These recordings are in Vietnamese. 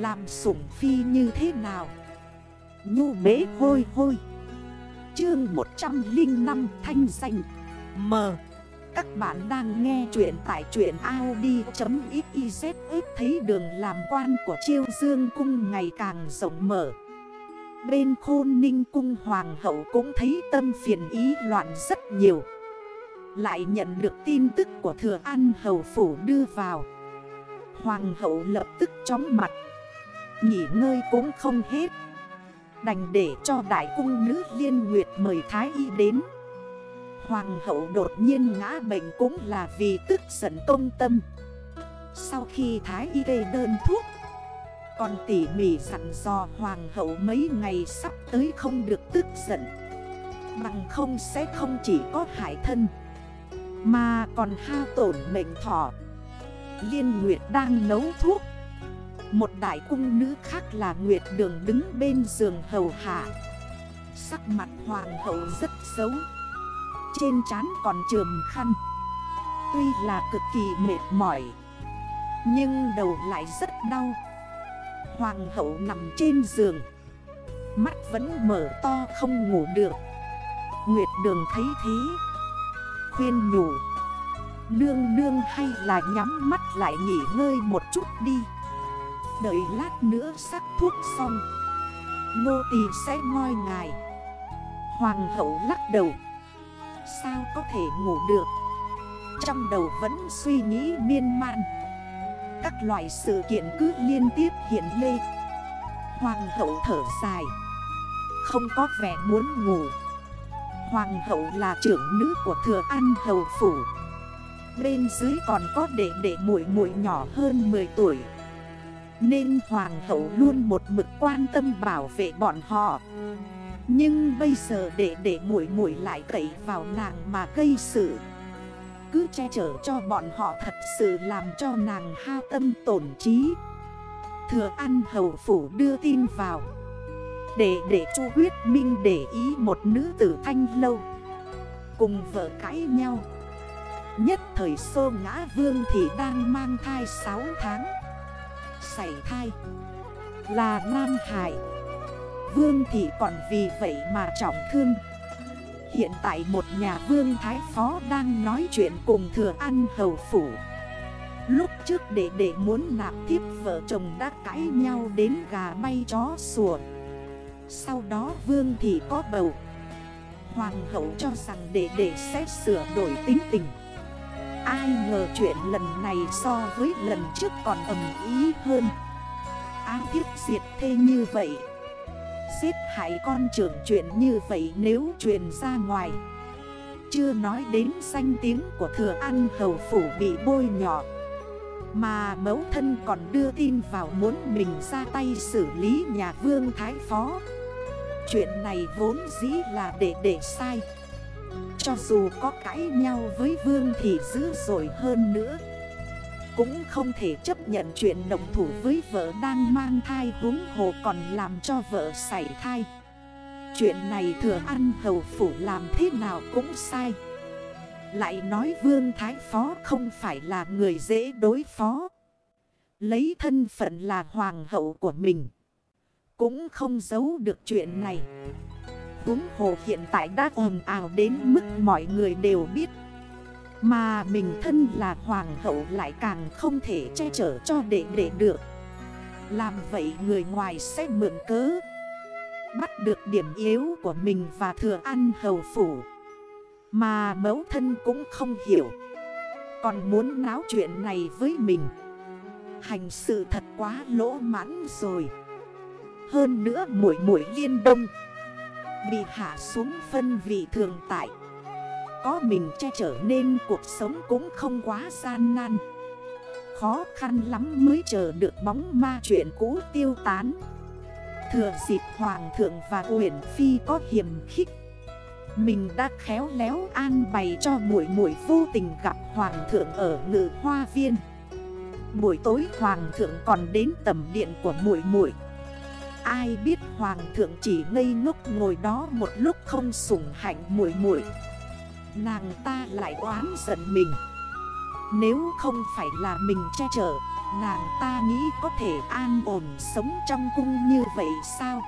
Làm sủng phi như thế nào? Nhu bế hôi hôi. Chương 105 thanh danh. M. Các bạn đang nghe chuyện tại chuyện Audi.xyz Thấy đường làm quan của chiêu dương cung ngày càng rộng mở. Bên khôn ninh cung hoàng hậu cũng thấy tâm phiền ý loạn rất nhiều. Lại nhận được tin tức của thừa an hầu phủ đưa vào. Hoàng hậu lập tức chóng mặt. Nghỉ ngơi cũng không hết. Đành để cho đại cung nữ liên nguyệt mời Thái Y đến. Hoàng hậu đột nhiên ngã bệnh cũng là vì tức giận công tâm. Sau khi Thái Y kê đơn thuốc, Còn tỉ mỉ dặn dò Hoàng hậu mấy ngày sắp tới không được tức giận. Bằng không sẽ không chỉ có hại thân, Mà còn hao tổn mệnh thọ. Liên Nguyệt đang nấu thuốc một đại cung nữ khác là Nguyệt Đường đứng bên giường hầu hạ. Sắc mặt hoàng hậu rất xấu. Trên trán còn trường khăn. Tuy là cực kỳ mệt mỏi, Nhưng đầu lại rất đau. Hoàng hậu nằm trên giường. Mắt vẫn mở to không ngủ được. Nguyệt đường thấy thế, Khuyên nhủ. Nương nương hay là nhắm mắt lại nghỉ ngơi một chút đi. Đợi lát nữa sắc thuốc xong. Nô tỳ sẽ ngoi ngài. Hoàng hậu lắc đầu. Sao có thể ngủ được? Trong đầu vẫn suy nghĩ miên man. Các loại sự kiện cứ liên tiếp hiện lên. Hoàng hậu thở dài. Không có vẻ muốn ngủ. Hoàng hậu là trưởng nữ của thừa an hầu phủ. Bên dưới còn có đệ đệ muội muội nhỏ hơn 10 tuổi. Nên hoàng hậu luôn một mực quan tâm bảo vệ bọn họ. Nhưng bây giờ đệ đệ muội muội lại cậy vào nàng mà gây sự. Cứ che chở cho bọn họ thật sự làm cho nàng ha tâm tổn trí. Thừa ăn hầu phủ đưa tin vào. Để để chu huyết minh để ý một nữ tử thanh lâu. Cùng vợ cãi nhau. Nhất thời sô ngã vương thì đang mang thai 6 tháng. Xảy thai. Là Nam Hải. Vương thị còn vì vậy mà trọng thương. Hiện tại một nhà vương thái phó đang nói chuyện cùng thừa ăn hầu phủ. Lúc trước đệ đệ muốn nạp thiếp vợ chồng đã cãi nhau đến gà bay chó sủa. Sau đó vương thì có bầu. Hoàng hậu cho rằng đệ đệ sẽ sửa đổi tính tình. Ai ngờ chuyện lần này so với lần trước còn ẩm ý hơn. Áng thiết diệt thê như vậy. Xếp hại con trưởng chuyện như vậy nếu truyền ra ngoài. Chưa nói đến danh tiếng của thừa ăn hầu phủ bị bôi nhỏ Mà mẫu thân còn đưa tin vào muốn mình ra tay xử lý nhà vương thái phó. Chuyện này vốn dĩ là để để sai cho dù có cãi nhau với Vương thì dữ dội hơn nữa. Cũng không thể chấp nhận chuyện đồng thủ với vợ đang mang thai húng hồ còn làm cho vợ xảy thai. Chuyện này thừa ăn hầu phủ làm thế nào cũng sai. Lại nói Vương Thái Phó không phải là người dễ đối phó. Lấy thân phận là hoàng hậu của mình. Cũng không giấu được chuyện này huống hồ hiện tại đã ồn ào đến mức mọi người đều biết. Mà mình thân là hoàng hậu lại càng không thể che chở cho đệ đệ được. Làm vậy người ngoài sẽ mượn cớ, Bắt được điểm yếu của mình và thừa ăn hầu phủ. Mà mẫu thân cũng không hiểu, Còn muốn náo chuyện này với mình. Hành sự thật quá lỗ mãn rồi. Hơn nữa mũi mũi liên đông Bị hạ xuống phân vị thường tại. Có mình che chở nên cuộc sống cũng không quá gian nan. Khó khăn lắm mới chờ được bóng ma chuyện cũ tiêu tán. Thừa dịp Hoàng thượng và Uyển Phi có hiểm khích, Mình đã khéo léo an bày cho mũi mũi vô tình gặp Hoàng thượng ở ngự hoa viên. Buổi tối Hoàng thượng còn đến tầm điện của mũi mũi Ai biết hoàng thượng chỉ ngây ngốc ngồi đó một lúc không sủng hạnh muội muội. Nàng ta lại oán giận mình. Nếu không phải là mình che chở, Nàng ta nghĩ có thể an ổn sống trong cung như vậy sao?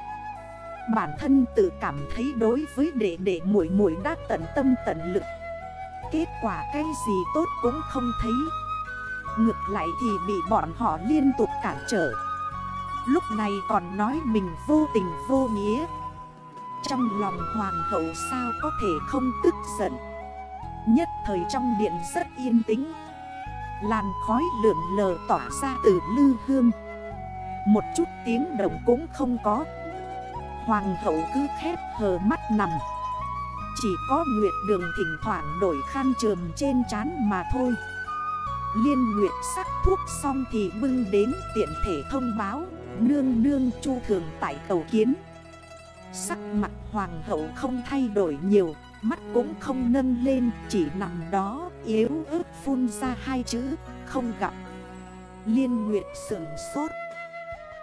Bản thân tự cảm thấy đối với đệ đệ muội muội đã tận tâm tận lực. Kết quả cái gì tốt cũng không thấy. Ngược lại thì bị bọn họ liên tục cản trở. Lúc này còn nói mình vô tình vô nghĩa. Trong lòng hoàng hậu sao có thể không tức giận? Nhất thời trong điện rất yên tĩnh. Làn khói lượn lờ tỏa ra từ lư hương. Một chút tiếng động cũng không có. Hoàng hậu cứ khép hờ mắt nằm. Chỉ có Nguyệt Đường thỉnh thoảng đổi khăn trường trên trán mà thôi. Liên Nguyệt sắc thuốc xong thì bưng đến tiện thể thông báo. Nương nương chu thường tại cầu kiến. Sắc mặt hoàng hậu không thay đổi nhiều, Mắt cũng không nâng lên, Chỉ nằm đó, yếu ớt phun ra hai chữ, Không gặp. Liên Nguyệt sửng sốt.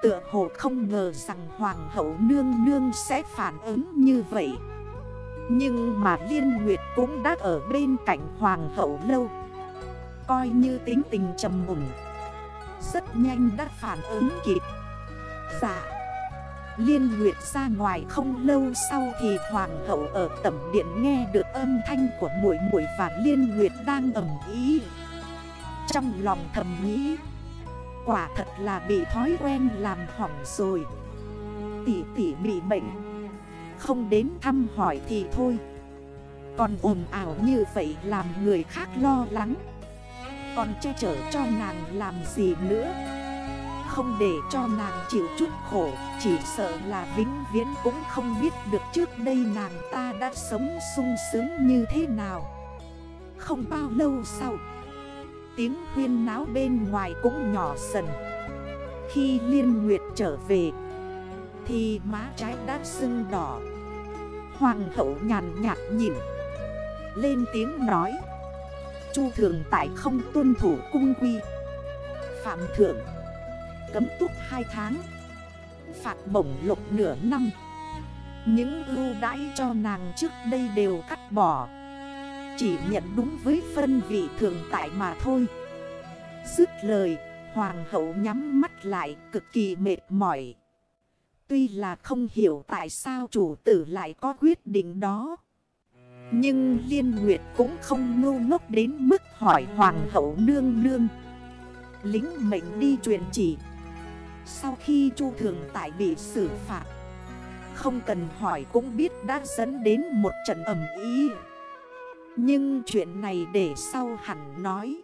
Tựa hồ không ngờ rằng Hoàng hậu nương nương sẽ phản ứng như vậy. Nhưng mà Liên Nguyệt cũng đã ở bên cạnh Hoàng hậu lâu. Coi như tính tình trầm mùng. Rất nhanh đã phản ứng kịp. Dạ. Liên Nguyệt ra ngoài không lâu sau thì Hoàng hậu ở tẩm điện nghe được âm thanh của muội muội và Liên Nguyệt đang ẩm ý Trong lòng thầm nghĩ, Quả thật là bị thói quen làm hỏng rồi. Tỷ tỷ bị bệnh. Không đến thăm hỏi thì thôi. Còn ồn ảo như vậy làm người khác lo lắng. Còn che chở cho nàng làm gì nữa. Không để cho nàng chịu chút khổ, Chỉ sợ là vĩnh viễn cũng không biết được trước đây nàng ta đã sống sung sướng như thế nào. Không bao lâu sau, tiếng huyên náo bên ngoài cũng nhỏ dần. Khi Liên Nguyệt trở về, Thì má trái đã sưng đỏ. Hoàng hậu nhàn nhạt nhìn, Lên tiếng nói Chu thường tại không tuân thủ cung quy. Phạm thượng. Cấm túc 2 tháng. Phạt bổng lục nửa năm. Những ưu đãi cho nàng trước đây đều cắt bỏ. Chỉ nhận đúng với phân vị thường tại mà thôi. Dứt lời, Hoàng hậu nhắm mắt lại cực kỳ mệt mỏi. Tuy là không hiểu tại sao chủ tử lại có quyết định đó. Nhưng Liên Nguyệt cũng không ngu ngốc đến mức hỏi Hoàng hậu nương nương. Lính mệnh đi truyền chỉ. Sau khi Chu Thường Tại bị xử phạt, Không cần hỏi cũng biết đã dẫn đến một trận ẩm ý nhưng chuyện này để sau hẳn nói.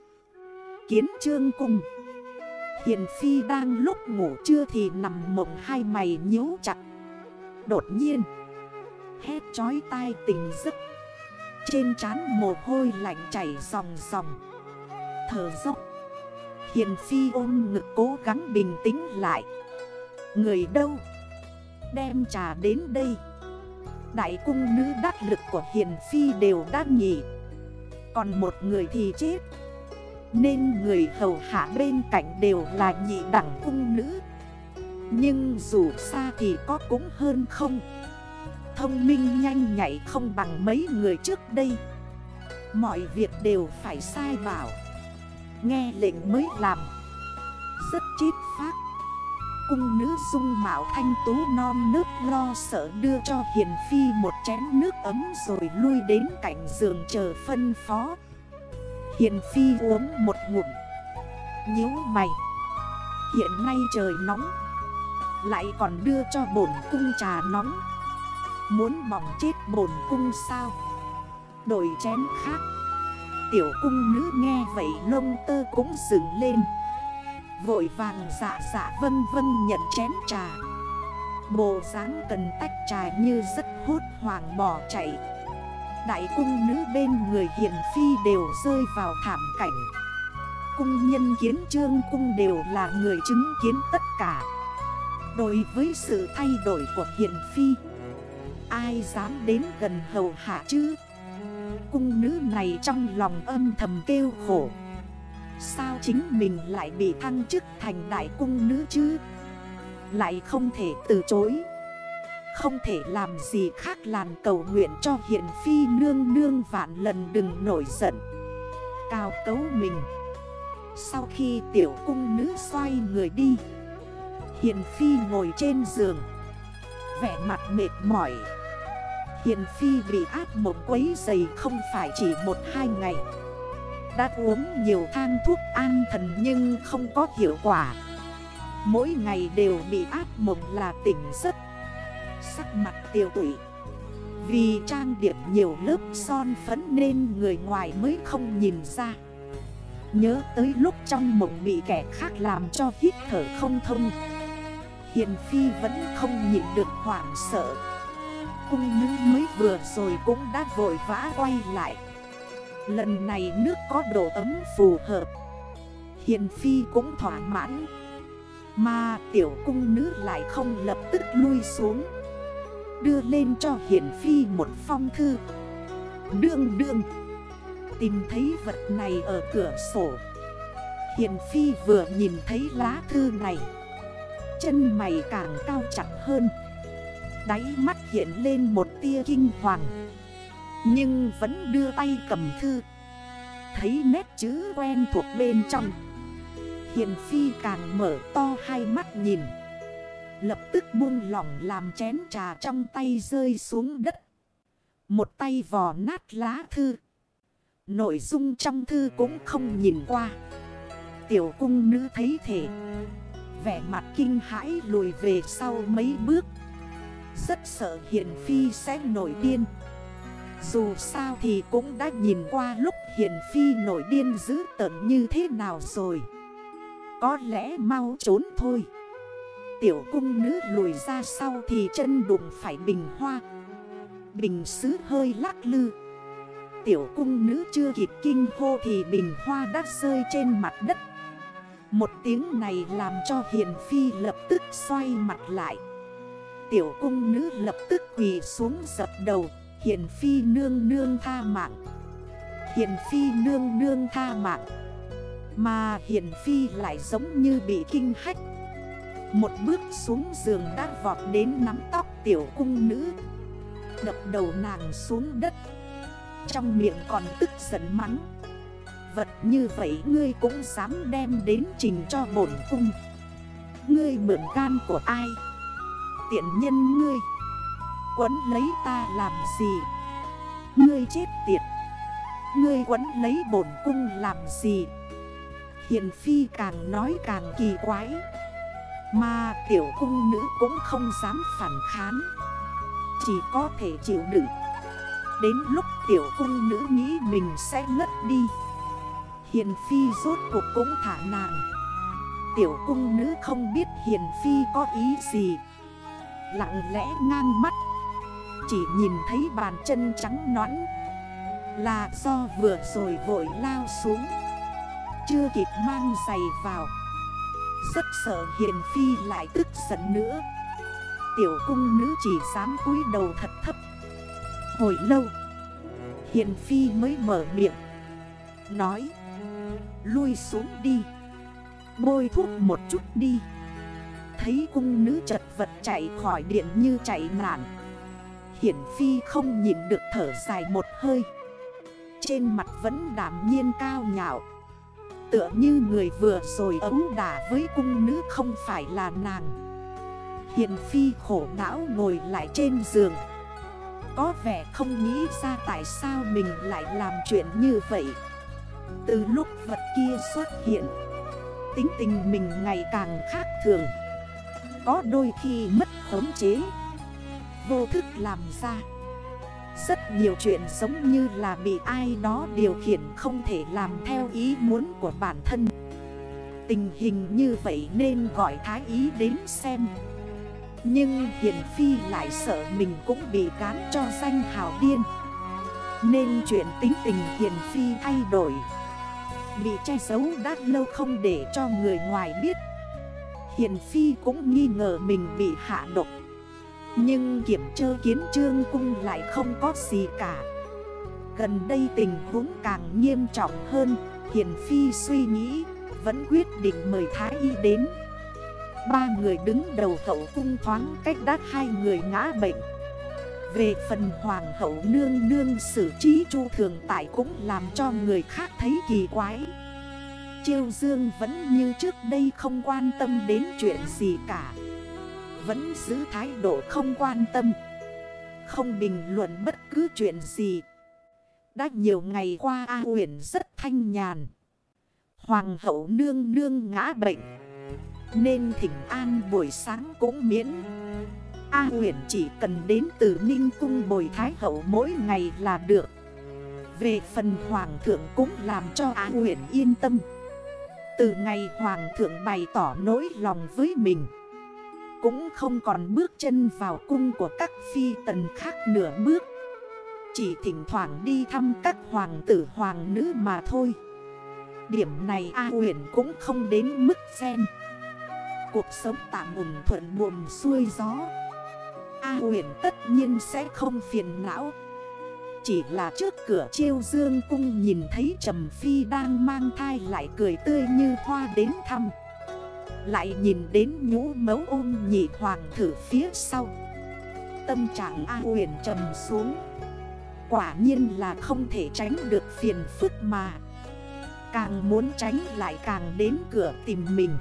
Kiến trương cung, Hiền Phi đang lúc ngủ trưa thì nằm mộng hai mày nhíu chặt. Đột nhiên, Hét chói tai tình giấc. Trên trán mồ hôi lạnh chảy dòng dòng Thở dốc. Hiền Phi ôm ngực cố gắng bình tĩnh lại. Người đâu? Đem trà đến đây. Đại cung nữ đắc lực của Hiền Phi đều đã nhỉ Còn một người thì chết. Nên người hầu hạ bên cạnh đều là nhị đẳng cung nữ. Nhưng dù xa thì có cũng hơn không. Thông minh nhanh nhạy không bằng mấy người trước đây Mọi việc đều phải sai bảo Nghe lệnh mới làm Rất chít phát cung nữ dung mạo thanh tú non nước lo sợ đưa cho Hiền Phi một chén nước ấm rồi lui đến cạnh giường chờ phân phó. Hiền Phi uống một ngụm. nhíu mày. Hiện nay trời nóng. Lại còn đưa cho bổn cung trà nóng. Muốn bỏng chết bổn cung sao? Đổi chén khác. Tiểu cung nữ nghe vậy lông tơ cũng dựng lên. Vội vàng dạ dạ vân vân nhận chén trà Bộ dáng cần tách trà như rất hốt hoàng bỏ chạy Đại cung nữ bên người hiền phi đều rơi vào thảm cảnh Cung nhân kiến trương cung đều là người chứng kiến tất cả Đối với sự thay đổi của hiền phi Ai dám đến gần hầu hạ chứ? Cung nữ này trong lòng âm thầm kêu khổ. Sao chính mình lại bị thăng chức thành đại cung nữ chứ? Lại không thể từ chối. Không thể làm gì khác làn cầu nguyện cho hiện phi nương nương vạn lần đừng nổi giận. Cao cấu mình. Sau khi tiểu cung nữ xoay người đi, Hiền Phi ngồi trên giường. Vẻ mặt mệt mỏi. Hiền Phi bị ác mộng quấy dày không phải chỉ một hai ngày. Đã uống nhiều thang thuốc an thần nhưng không có hiệu quả. Mỗi ngày đều bị ác mộng là tỉnh giấc. Sắc mặt tiêu tụy. Vì trang điểm nhiều lớp son phấn nên người ngoài mới không nhìn ra. Nhớ tới lúc trong mộng bị kẻ khác làm cho hít thở không thông. Hiền Phi vẫn không nhịn được hoảng sợ. Cung nữ mới vừa rồi cũng đã vội vã quay lại. Lần này nước có độ ấm phù hợp. Hiền Phi cũng thỏa mãn. Mà tiểu cung nữ lại không lập tức lui xuống. Đưa lên cho Hiền Phi một phong thư. Đương đương. Tìm thấy vật này ở cửa sổ. Hiền Phi vừa nhìn thấy lá thư này. Chân mày càng cao chặt hơn. Đáy mắt hiện lên một tia kinh hoàng. Nhưng vẫn đưa tay cầm thư. Thấy nét chữ quen thuộc bên trong. Hiền Phi càng mở to hai mắt nhìn. Lập tức buông lỏng làm chén trà trong tay rơi xuống đất. Một tay vò nát lá thư. Nội dung trong thư cũng không nhìn qua. Tiểu cung nữ thấy thể Vẻ mặt kinh hãi lùi về sau mấy bước. Rất sợ Hiền Phi sẽ nổi điên. Dù sao thì cũng đã nhìn qua lúc Hiền Phi nổi điên dữ tận như thế nào rồi. Có lẽ mau trốn thôi. Tiểu cung nữ lùi ra sau thì chân đụng phải bình hoa. Bình sứ hơi lắc lư. Tiểu cung nữ chưa kịp kinh hô thì bình hoa đã rơi trên mặt đất. Một tiếng này làm cho Hiền Phi lập tức xoay mặt lại. Tiểu cung nữ lập tức quỳ xuống dập đầu, Hiền Phi nương nương tha mạng. Hiền Phi nương nương tha mạng. Mà Hiền Phi lại giống như bị kinh hách. Một bước xuống giường đã vọt đến nắm tóc tiểu cung nữ. Đập đầu nàng xuống đất. Trong miệng còn tức giận mắng, Vật như vậy ngươi cũng dám đem đến trình cho bổn cung. Ngươi mượn gan của ai? Tiện nhân ngươi. Quấn lấy ta làm gì? Ngươi chết tiệt. Ngươi quấn lấy bổn cung làm gì? Hiền phi càng nói càng kỳ quái. Mà tiểu cung nữ cũng không dám phản kháng. Chỉ có thể chịu đựng. Đến lúc tiểu cung nữ nghĩ mình sẽ ngất đi. Hiền Phi rốt cuộc cũng thả nàng. Tiểu cung nữ không biết Hiền Phi có ý gì. Lặng lẽ ngang mắt. Chỉ nhìn thấy bàn chân trắng nõn Là do vừa rồi vội lao xuống. Chưa kịp mang giày vào, Rất sợ Hiền Phi lại tức giận nữa. Tiểu cung nữ chỉ dám cúi đầu thật thấp. Hồi lâu, Hiền Phi mới mở miệng, Nói, Lui xuống đi, Bôi thuốc một chút đi. Thấy cung nữ chật vật chạy khỏi điện như chạy nạn. Hiển Phi không nhìn được thở dài một hơi. Trên mặt vẫn đảm nhiên cao nhạo. Tựa như người vừa rồi ấu đả với cung nữ không phải là nàng. Hiền Phi khổ não ngồi lại trên giường. Có vẻ không nghĩ ra tại sao mình lại làm chuyện như vậy. Từ lúc vật kia xuất hiện, Tính tình mình ngày càng khác thường. Có đôi khi mất khống chế. Vô thức làm ra. Rất nhiều chuyện giống như là bị ai đó điều khiển không thể làm theo ý muốn của bản thân. Tình hình như vậy nên gọi thái ý đến xem. Nhưng Hiền Phi lại sợ mình cũng bị cán cho danh hào điên. Nên chuyện tính tình Hiền Phi thay đổi. Bị che giấu đã lâu không để cho người ngoài biết. Hiền Phi cũng nghi ngờ mình bị hạ độc. Nhưng kiểm trơ kiến trương cung lại không có gì cả. Gần đây tình huống càng nghiêm trọng hơn, Hiền Phi suy nghĩ, Vẫn quyết định mời Thái Y đến. Ba người đứng đầu hậu cung thoáng cách đắt hai người ngã bệnh. Về phần hoàng hậu nương nương xử trí chu thường tại cũng làm cho người khác thấy kỳ quái. Chiêu Dương vẫn như trước đây không quan tâm đến chuyện gì cả. Vẫn giữ thái độ không quan tâm. Không bình luận bất cứ chuyện gì. Đã nhiều ngày qua A huyền rất thanh nhàn. Hoàng hậu nương nương ngã bệnh. Nên thỉnh an buổi sáng cũng miễn. A huyền chỉ cần đến từ Ninh Cung bồi Thái hậu mỗi ngày là được. Về phần Hoàng thượng cũng làm cho A huyền yên tâm. Từ ngày Hoàng thượng bày tỏ nỗi lòng với mình, Cũng không còn bước chân vào cung của các phi tần khác nửa bước. Chỉ thỉnh thoảng đi thăm các hoàng tử hoàng nữ mà thôi. Điểm này A huyền cũng không đến mức xem Cuộc sống tạm ổn thuận buồm xuôi gió. A huyền tất nhiên sẽ không phiền não. Chỉ là trước cửa chiêu dương cung nhìn thấy Trầm Phi đang mang thai lại cười tươi như hoa đến thăm. Lại nhìn đến nhũ mấu ôm nhị hoàng thử phía sau. Tâm trạng A huyền trầm xuống. Quả nhiên là không thể tránh được phiền phức mà. Càng muốn tránh lại càng đến cửa tìm mình.